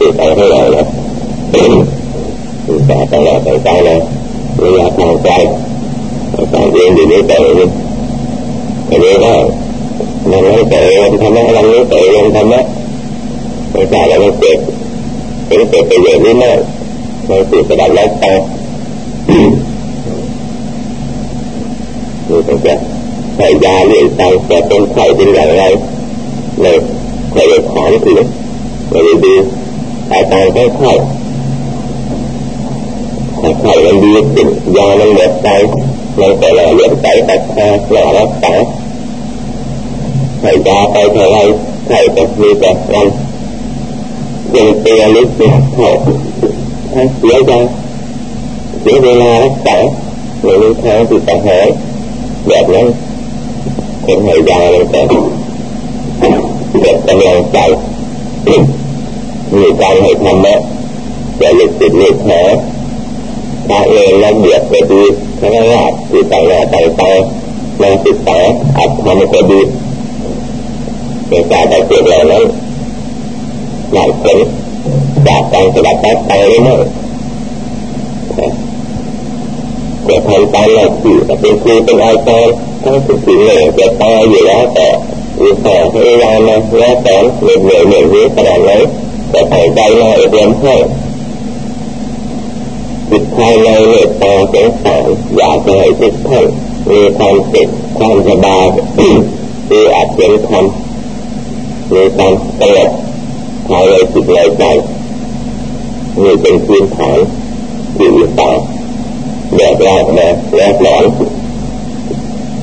ติดเอาให้เราแล้วแต่ตลอดไปใจเลยระยะทางไกลทางเองอยู่นี้แต่นี้อันนี้ก็มันไม่แต่เองธรรมะวันนี้แต่เองธรรมะไมใช่แล้วมันเกิดเป็นเกิดประโยชน์นี่มากในสิ่งประดับแล้วตานี่เป็นแค่ใส่ยาเลี้ยงใจแต่เป็นไข่เป็นอย่างไรเลยใครจะถามถึงไม่ได้ดู อาการค่อยๆค่อยๆมันดีขึ้นยามันหมดใจมันแต่ละเลี้ยงใจแต่แค่หล่อรักษาใส่ยาไปเท่าไรใส่แต่มีแต่วันยังเตียลึกเสียเขาเสียใจเสียเวลารักษาไม่มีทางที่จะหายแบบนั้นคนห้ยยาเลยแต่เกิดกำลังใจ มีการให้ธรรมะจะหลุดติดหลุดแผลพระเองนักเบียดไปดีพระราชที่ต่างหน้าต่างตามาศึกษาอัดทำก็ดีในการได้เกิดเหล่านั้นหลายคนจากการสลับตัดไปไม่ได้แต่ทำตามหน้าที่เป็นครูเป็นอาจารย์ทั้งสิ่งที่เนี่ยจะตายอยู่แล้วแต่อุตส่าห์พยายามนะแล้วสอนเหนื่อยเหนื่อยเหนื่อยขนาดไหน แต่ใส่ใจมาอบรมให้จิตภายในเมตตาสงสารอยากจะให้ทุกท่านมีความสุขความสบายมีอาจเป็นธรรมมีความสงบภายในจิตในใจมีเป็นพื้นฐานที่อุตส่าห์แบกรับมาแล้วหลอน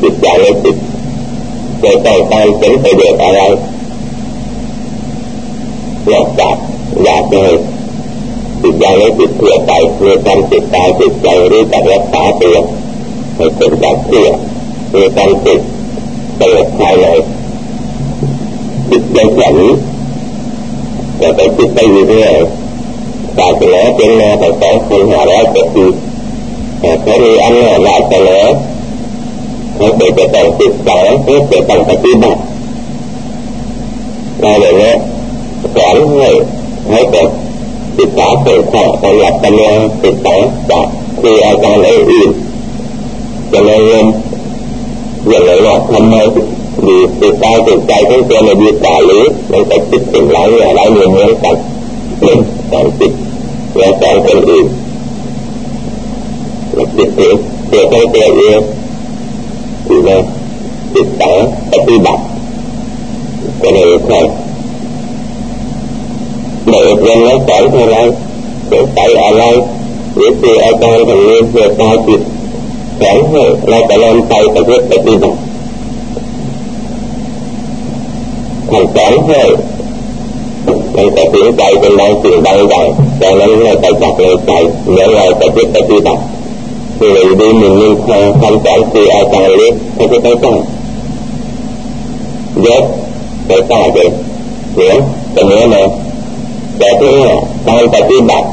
จิตใจและจิตจะต้องการเป็นประโยชน์อะไร นอกจากอยากให้จิตใจและจิตเพื่อไปมีการจิตตายจิตใจรู้จักรักษาตัวให้เป็นจากเพื่อมีการจิดตสงบภายในจิตใจแข็งแต่ไปจิตไปอยู่เรื่อยศาสนาเป็นมาแต่สองพันห้าร้อยกว่าปีแต่เขามีอำนาจราชแต่แล้วเขาเกิดจะต้องศึกษาเขาเกิดต้องปฏิบัติเราเลยนะ สอนให้ให้เกิดศึกษาเกิดข้อสำหรับปัญญาศึกษาจากครูอาจารย์อื่นจะเลยเรียนอย่างไรว่าทำไมดีติดใจติดใจทั้งตัวในดีกว่าหรือมันจะติดสิ่งหลายอย่างหลายเรื่องเหมือนกันเป็นการติดแล้วสอนคนอื่นแล้วติดตัวตัวขอตัวเองที่เราติดต่อปฏิบัติก็เลยใช่เด็กเรียนแล้วสองถือตัวอาจารย์ทำนี้เพื่อตาจิตสอนใจปฏิบัติปฏิบัติท่านสอนใช่ แต่นั้นเราไปจับในใจเมื่อเราปฏิบัติปฏิบัติคือเราดูหนึ่งหนึ่งคอคำสอนคืออาจารย์เล็กเขาจะต้องต้องยกไปต่อเลยเแต่ที่นี่การปฏิบัติ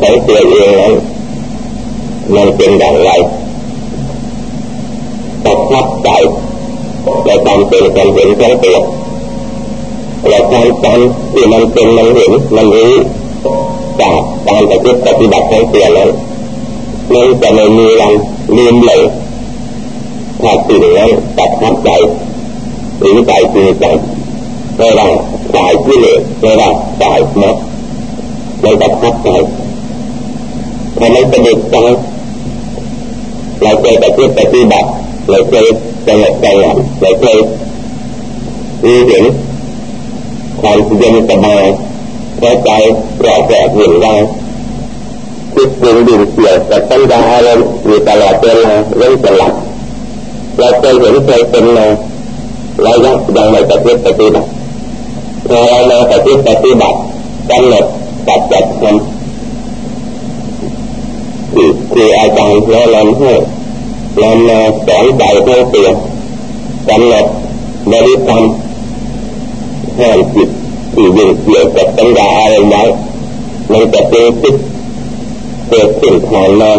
ของตัวเองนั้นมันเป็นอย่างไรประทับใจและความเป็นความเห็นของตัวและความจำที่มันเป็นมันเห็นมันรู้จากการปฏิบัติปฏิบัติของตัวนั้นมันจะไม่มีวันลืมเลยถ้าสิ่งนั้นประทับใจหรือใจจริงจังไม่ว่า สายที่เลสไม่ว่าสายมัดมันประทับใจถ้ามันเป็นเด็กจังเราเคยไปฏิบัติปฏิบัติเราเคยสงบใจหลับเราเคยมีเห็นความเย็นสบายพอใจปลอดแปลกเห็นได้คิดปรุงดิ่งเกี่ยวกับปัญญาอารมณ์อยู่ตลอดเวลาเรื่องจะหลับเราเคยเห็นเคยเป็นมาเรายังยังไม่ปฏิบัติปฏิบัติ พอเรามาปฏิบัติปฏิบัติกำหนดปัจจัดทำคือคืออาจารย์แนะนำให้นำมาสอนใจเพื่อเปลี่ยนกำหนดบริกรรมห้ามจิตที่ยิ่งเกี่ยวกับปัญญาอารไว้มันจะเป็นจิตเกิดขึ้นผ่านมา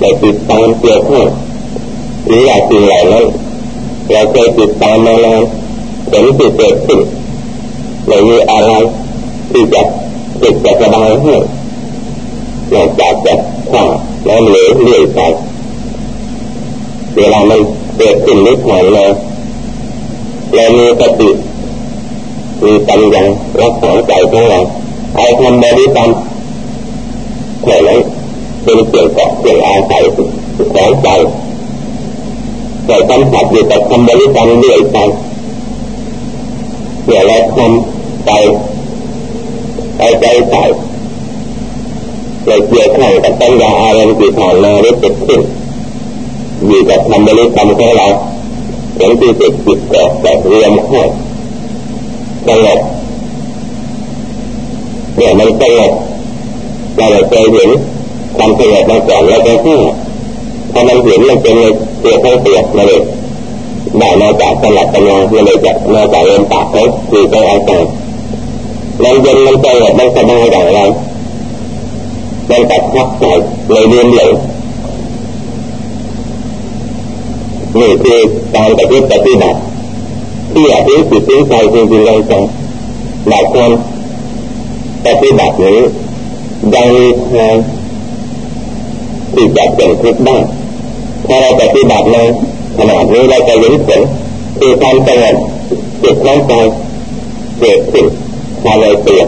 ในติดตามเกี่ยวข้องหรืออะไรสิ่งเหล่านั้นเราเคยติดตามมานานผลที่เกิดขึ้น ไม่มีอะไรที่จะจิตจะสบายให้นอกจากจะข้าแล้วเหลวเลื่อยไปเวลามันเกิดขึ้นนิดหน่อยเลยเรามีสติมีปัญญารักษาใจของเราเอาทำบริกรรมแค่นั้นเป็นเกี่ยวกับเกี่ยวอาศัยของใจแต่สัมผัสอยู่กับคำบริกรรมเรื่อยไปเดี๋ยวเราทำ ไปเอาใจใส่เราเกี่ยวข้องกับปัญญาอารมณ์ที่ผ่านมาได้เกิดขึ้นอยู่กับคำบริกรรมของเราหลังที่จิตจิตก็จะรวมเข้าสงบเนี่ยมันสงบเราเคยเห็นความสงบมาก่อนแล้วก็แค่พอมันเห็นมันเป็นในตัวของเตัวมาเลยได้มาจากสลับปัญญาเลยจากมาจากเรียนปากเขาคือไปเอาใจ มันเย็นมันสงบมันสบายอย่างไรมันตัดทับใจเลยเรียนเลยนี่คือการปฏิบัติบัติที่อยากรู้จิตรู้ใจจริงๆเลยจังหลายคนปฏิบัตินี้ยังมีทางที่จะเป็นทุกข์ได้ถ้าเราปฏิบัติในขนาดนี้เราจะเห็นผลคือความสงบจิตน้องใจเกิดขึ้น ภายในตัว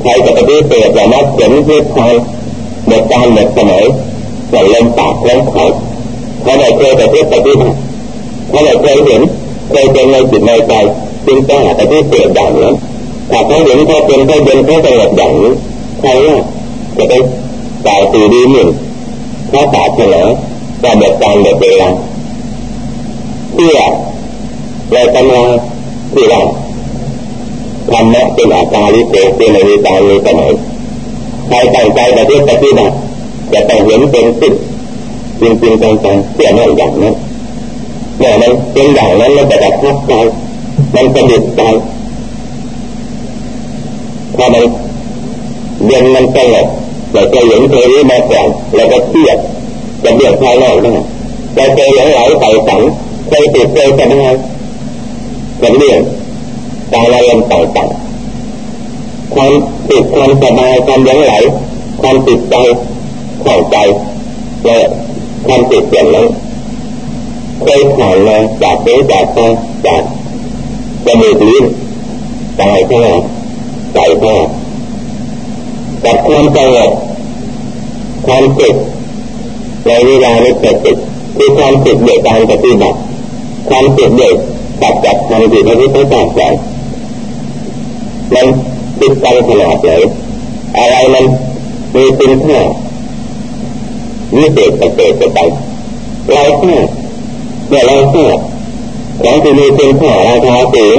ใครจะไปฏิเสธว่ามักเห็นที่ทางหมดการหมดสมัยหมดลมปากลมเขาถ้าเราเคยไปฏิบัติถ้าเราเคยเห็นเคยเป็นในจิตในใจจึงจะหาไปฏิเสธอย่างนั้นถ้าเขาเห็นเขาเป็นเขาเย็นเขาสงบอย่างนี้ใครจะไปกล่าวตีดีหนึ่งถ้าศาสนาจะเบิดการเบิดเวลาเพื่อเราทำงานที่เรา ธรรมะเป็นอาการลิเกเป็นในการในสมัยใครตั้งใจปฏิบัติจะต้องเห็นเป็นสิ่งจริงจริงจังๆเสียนั่นอย่างนั้นเนี่ยมันเป็นอย่างนั้นมันจะดับทับใจมันจะดิดใจพอมันเย็นมันสงบเราจะเห็นเธอนี้มาก่อนเราก็เครียดจะเบียดภายนอกนะเราเคยหลงไหลใส่สังเคยติดเคยสบายจะเรื่อง ตาเราเริ่มต่างๆความติดความสบายความหลงไหล ความติดใจเข้าใจและความติดอย่างนั้นเคยผ่านมาจากเนื้จากตาจากจมูกลิ้นตายเท่าใจเท่ากความสงบความสุขในเวลานี้เกิดขึ้นคือความสุขเดียวการปฏิบัติความสุขเดียวตัดจากทางที่พระพุทธเจ้าสอน มันติดกันขนาดไหนอะไรมันมีคุณค่าวิเศษประเสริฐไปเราแค่เมื่อเราแค่ของที่มีคุณค่าราคาสูง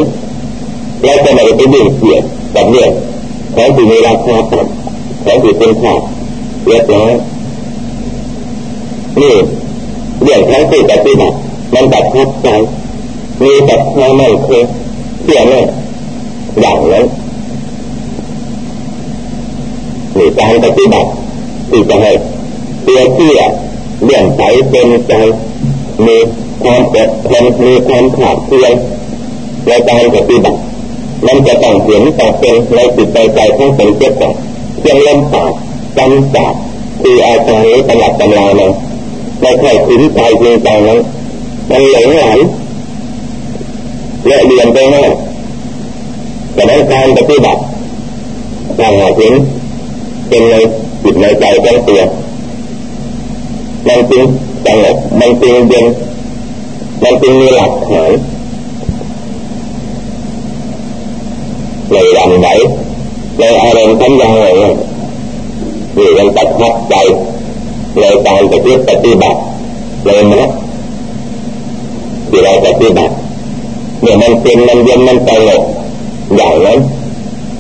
เราจะไม่ไปดื่มเสียกับเรื่องของที่มีราคาต่ำของที่เป็นค่าเรียบร้อยนี่เรื่องของที่ปฏิบัติมันตัดทับใจมีแต่ความไม่เคยเชื่อแน่ อย่างนั้นนี่การปฏิบัติที่จะให้เชื่อเชื่อเลื่อนใสเป็นใจมีความอดทนมีความขาดเพียรในการปฏิบัติมันจะต้องเห็นต่อเป็นในจิตใจใจของเป็นเจ้าของเพียงลมปากจำจากคืออาจารย์นี้ตลับตำราเลยไม่ค่อยถึงใจจริงจังนั้นมันหลงไหลและเรียนไปหน้า แต่ในการปฏิบัติต่างหากเห็นเป็นในจิตในใจของตัวมันจึงสงบมันจึงเย็นมันจึงมีหลักฐานในวันไหนในอารมณ์ทั้งยังไงนี่มันตัดทับใจในการปฏิปฏิบัติเลยนะที่เราปฏิบัติเนี่ยมันเป็นมันเย็นมันสงบ อย่างนั้น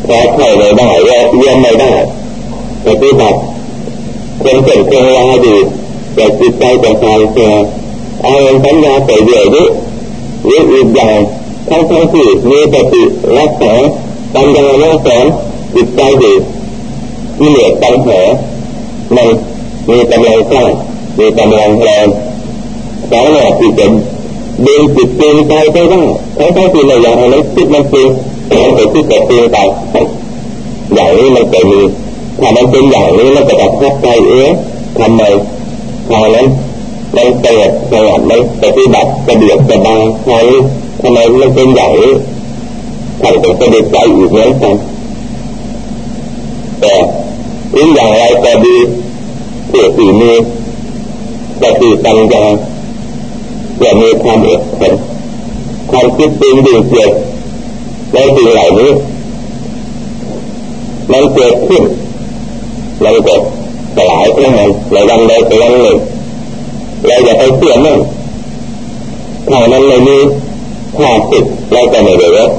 แพ้ใครไม่ได้เยี่ยมไม่ได้ปฏิบัติคนเป็นคนลาดีแต่จิตใจจะตายเสียอารมณ์ปัญญาเสียเดียวนี้หรืออีกอย่างทั้งทั้งที่มีสติรักษาปัญญารักษาจิตใจดีที่เหลือปัญหามันมีกำลังสร้างมีกำลังแรงสามารถที่จะดึงจิตดึงใจไปได้ทั้งทั้งที่เราอยากให้คิดมันจริง แต่คิดแต่จริงไปอย่างนี้มันจะมีถ้ามันเป็นอย่างนี้มันจะแบบทับใจเอ๊ะทำไมทางนั้นมันเปิดสงัดมันปฏิบัติสะดวกสบายทางนี้ทำไมมันเป็นอย่างนี้ท่านก็จะได้ใจอีกเหมือนกันแต่ถึงอย่างไรก็ดีเพื่อสี่มือสติปัญญาจะมีความอดทนความคิดจริงดีเกิด ในสิ่งเหล่านี้ มันเกิดขึ้น มันเก็สลายไปมันในวันใดเป็นวันหนึ่งเราอย่าไปเชื่อมั่นถ้ามันไม่มีข้าศึกเราจะไม่ได้รับ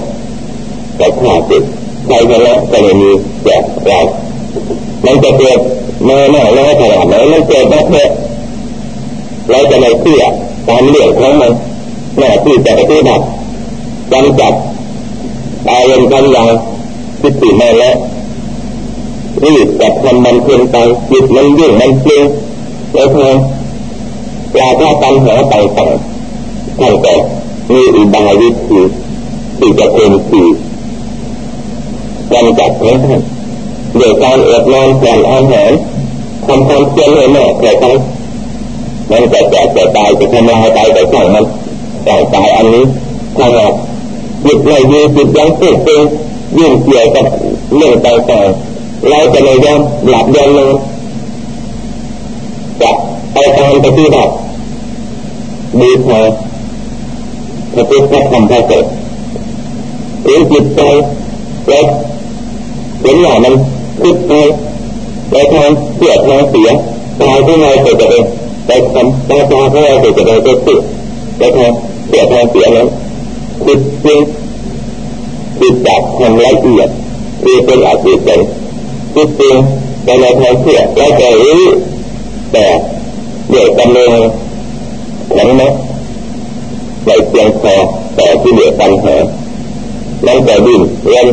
แต่ข้าศึกใครชนะก็ไม่มีแจกเรามันจะเกิดเมาหน้าน้อยขนาดไหนมันเกิดมาเพื่อเราจะไม่เชื่อตามเรื่องของมันหน้าที่จะปฏิบัติกำจัด อารมณ์กำลังทิฏฐิมาแล้วรีบจับทำมันเพียงไปจิตมันยุ่งมันเปลี่ยนแล้วพอปลาถ้าปัญหาต่างๆท่านก็มีอุบายวิธีที่จะเป็นสี่กำจัดของท่านโดยการอดนอนก่อนอาหารทำความเพียรให้แมากแต่ทั้งมันจะแก่จะตายจะทำลายไปแต่ช่างมันแต่ตายอันนี้ถ้าหา จิตไม่ดีจิตยังติดเป็นยิ่งเกี่ยวกับเรื่องต่างๆเราจะไม่ยอมหลับยอมนอนจะไปตามปฏิบัติดีพอพระพุทธธรรมพระสงฆ์เห็นจิตใจแล้วเห็นว่ามันคิดไปไปทางเสียทางเสียตายที่ไหนก็จะไปไปทำตาตาที่ไหนก็จะไปไปเสียไปทางเสียทางเสียนั้น คิดจริงคิดจากทางละเอียดคือเป็นอดีตเป็นคิดจริงในในทางเสียแล้วจรู้แต่เดี๋ยวกำลังนั้นนะในเพียงพอแต่ที่เดือปัญหาแล้วจะดิ้นเรียน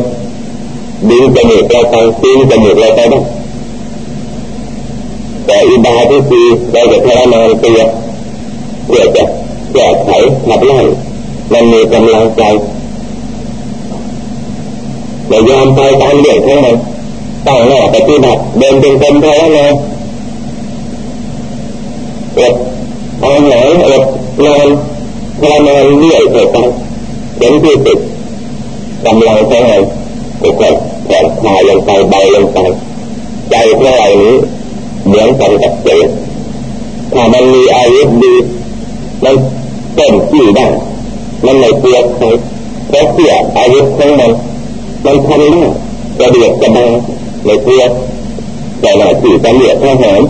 ดิ้นจมูกเราไปดิ้นจมูกเราไปได้แต่อิบาที่คือเราจะทรมานตัวเพื่อจะแก้ไขขับไล่ มันมีกำลังใจอย่ายอมไปตามเรื่องของมันตั้งหน้าปฏิบัติเดินเป็นคนภาวนาอดอาหารอดนอนทรมานเรื่อยไปไปจนที่สุดกำลังของมันก็ค่อยแข็งคลายลงไปเบาลงไปใจของเรานี้เหมือนกันกับเสือถ้ามันมีอายุดีมันเต็มที่ได้ มันไม่เปลียนใครเพราะเสียอายุของมันมันทำได้กระเดียดกระดังไม่เปลียนแต่หน้าที่ตำรวจทหาร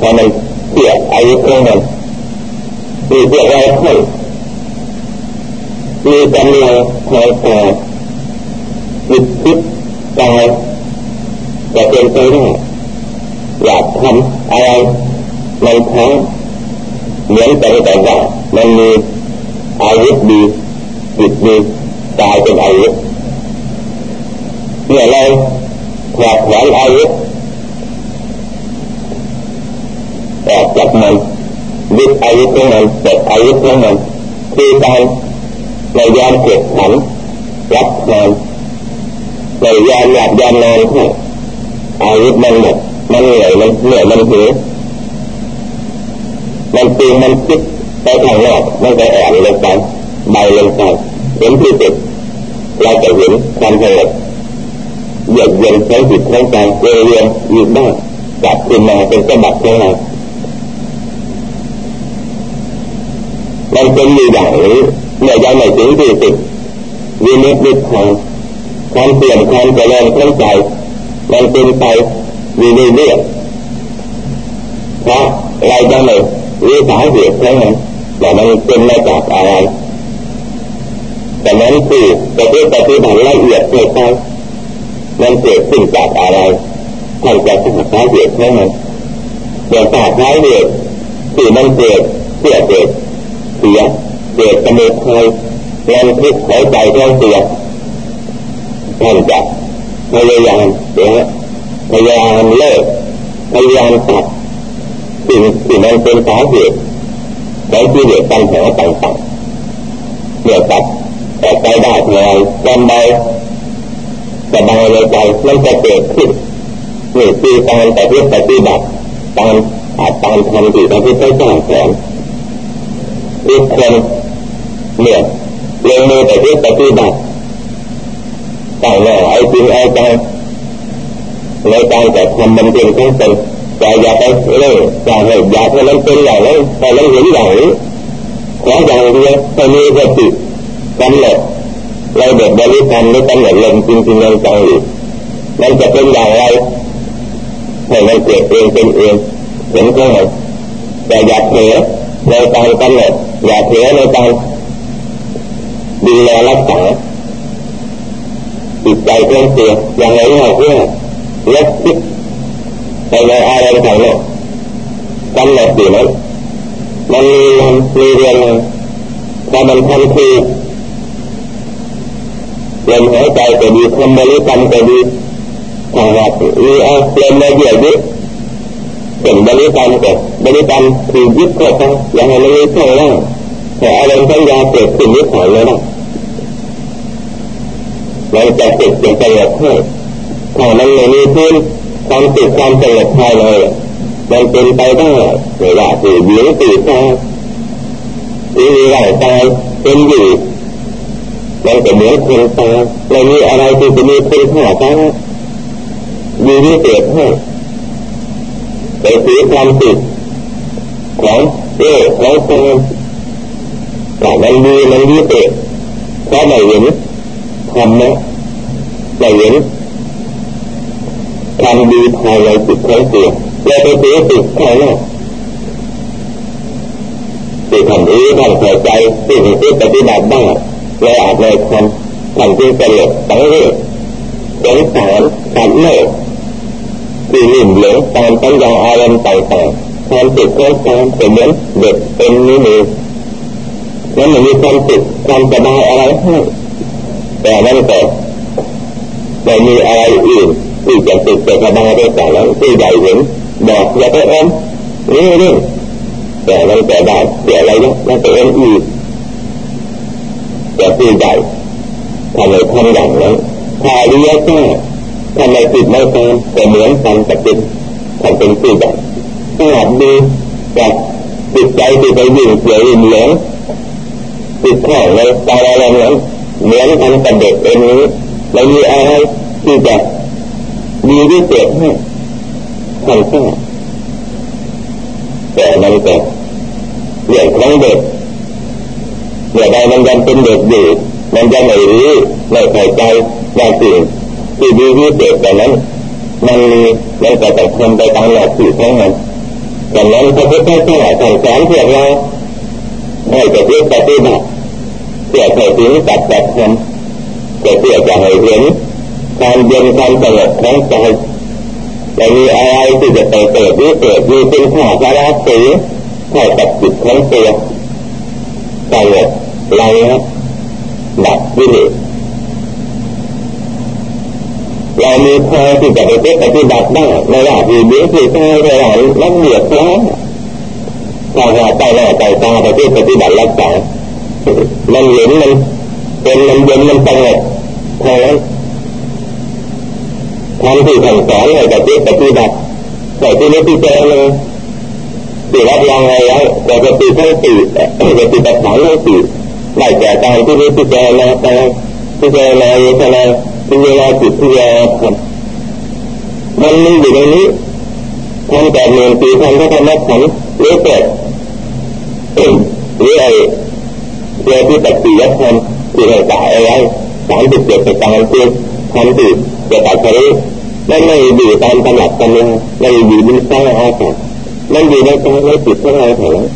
พอมันเสียอายุของมันมีเพื่อเราให้มีกำลังคอยตาจิตคิดกายจะเป็นไปได้อยากทำอะไรในทั้ง เหมือนกันแต่ว่ามันมีอาวุธดีจิตดีกายเป็นอาวุธเมื่อเราถอดถอนอาวุธออกจากมันยึดอาวุธของมันเปิดอาวุธของมันคือการในยามเก็บขันรับงานในยามหลับยามนอนอาวุธมันหมดมันเหนื่อยมันเหนื่อยมันหิว มันตีมันคิดไปทางนอกมันก็อ่อนลงไปใบลงไปเห็นที่สุดเราจะเห็นความสงบเยือกเย็นใช้จิตใช้ใจเรียนอยู่บ้างกลับขึ้นมาเป็นสมบัติของเรามันเป็นอยู่อย่างนี้เมื่อยังไม่ถึงที่สุดวิมุตติทางความเปลี่ยนความเจริญของใจมันเป็นไปมีเรื่อยๆเพราะเราจะไม่ รู้สาเหตุของมันว่มันเป็นมาจากอะไรแต่นั้นคือจะเป็นปฏิบัติละเอียดเกิดไปมันเกิดขึ้นจากอะไรท่านจะหาสาเหตุของมันอย่างสาเหตุที่มันเกิดเพื่อเกิดเสียเกิดกำเนิดเคยแรงคิดหัวใจแรงเสียท่านจะพยายามเดี๋ยวพยายามเลิกพยายามตัด สิ่งที่มันเป็นสาเหตุของที่เหตุปัญหาต่างๆเมื่อตัดแต่ไปได้เท่าไรจำได้สบายใจมันจะเกิดขึ้นนี่คือการปฏิบัติปฏิบัติตามอาตามธรรมที่พระพุทธเจ้าสอนทุกคนเนี่ยลงมือปฏิบัติปฏิบัติต่างหน้าเอาจริงเอาจังในการจะทำมันเป็นทั้งเป็น แต่อย่าไปเล่นอย่าให้อย่าให้มันเป็นอย่างนั้นแต่มันเห็นอย่างนี้ขออย่างเดียวให้มีสติกำหนดเราเด็กบริกรรมหรือกำหนดลมจริงจริงจังอีกมันจะเป็นอย่างไรให้มันเกิดเองเป็นเองเห็นก็ไหมแต่อย่าเผลอในการกำหนดอย่าเผลอในการดูแลรักษาจิตใจเพื่อนเสียอย่างไรเราเพื่อเลบคิด ไปในอารมณ์ของโลกกำหนดอยู่นั้นมันมีมันมีเรื่องถ้ามันทำคือลมหายใจก็ดีคำบริกรรมก็ดีถ้าว่ามีเอาลมมาเยี่ยยึดเป็นบริกรรมก็บริกรรมคือยึดเข้าไปอย่างไรไม่ใช่ว่าแต่อารมณ์สัญญาเกิดขึ้นยึดถอยเลยนะเราจะติดเป็นสงบให้ถ้ามันไม่มีพื้น ความติดความสงบภายในมันเป็นไปได้ไม่ว่าสื่อหญิงสื่อชายหรือร่างกายเป็นอยู่มันก็เหมือนคนตายไม่มีอะไรที่จะมีคุณค่าทั้งดีที่เกิดให้ไปถือความติดของเอ๊ของตนแต่มันดีมันดีเกิดเพราะไม่เห็นทำนะไม่เห็น ทำดีภายในจิตของตัวเราไปถือติดภายนอกที่ทำนี้ทำเข้าใจที่งที่ปฏิบัติได้เราอาจในทำทำที่เกิดตั้งเรื่องสงสารสัตว์โลกที่ลิ่มหลงตามปัญญาอารมณ์ต่างๆความติดความตามเป็นเหมือนเด็กเป็นนิ้วมือแล้วมันมีความติดความสบายอะไรให้แต่นั่นก็ไม่มีอะไรอื่น ที่จะติดจะสบายได้แต่นั้นที่ใหญ่เห็นบอกอย่าไปเอ็มนี่นี่แต่มันแต่ได้เดี๋ยวอะไรเนี่ยมันไปเอ็มอีกแต่ที่ใหญ่ทำไมทำอย่างนั้นถ้าเรียกแค่ทำไมติดไม่ตามแต่เหมือนกันแต่เป็นทำเป็นที่ใหญ่ถ้าดีแต่จิตใจที่ไปยิ่งเสียยิ่งเหลงติดข้องในตาอะไรนั้นเหมือนกันกับเด็กเอ็นนี้ไม่มีอะไรที่จะ ดีที่เกิดให้ทำได้แต่มันก็เรื่องของเด็กเมื่อใดมันยังเป็นเด็กอยู่มันยังไม่รู้ไม่เข้าใจบางสิ่งที่ดีที่เกิดแต่นั้น มันมีมันก็ต้องทำไปตามหลักสูตรของมันดังนั้นพระพุทธเจ้าสั่งสอนพวกเราให้จะเพื่อปฏิบัติเพื่อให้ถึงจัดจัดทำเพื่อจะให้เห็น ความเย็นความสงบของใจไม่มีอะไรที่จะไปเกิดหรือเกิดมีเป็นข้าสาระสีเท่ากับจิตของตัวสงบเระงับดับวิเลเรามีพอที่จะไปปฏิบัติได้ในว่าที่เบี้ยที่ตายในหลังนักเบียดร้อนถ้าว่าใจหน้าใจตาไปที่ปฏิบัติรักษามันเห็นมันเป็นมันเย็นมันสงบเท่านั้น ทำที่สั่งสอนให้กับปฏิบัติแต่ที่นี้ที่เจอเลยที่รับรองไว้แล้วแต่ปฏิทั้งสี่ปฏิบัติทั้งสี่ได้แก่การที่นี้ที่เจอมาตาที่เจอมาเยตนาที่เวลาจิตที่เวลาทำมันมีอยู่ในนี้ทำแต่เมือนปีทำก็ทำนักขันหรือเกิดหรือไอ้เรื่องที่ปฏิยัติทำที่ให้ตายเอาไว้สามสิบเจ็ดประการคือทำที่ จะตัดสรู้มันไม่อยู่ตามตำหนักตำราไม่อยู่บนสร้าอากาศมันอยู่ในใจในจิตของเราเท่านั้น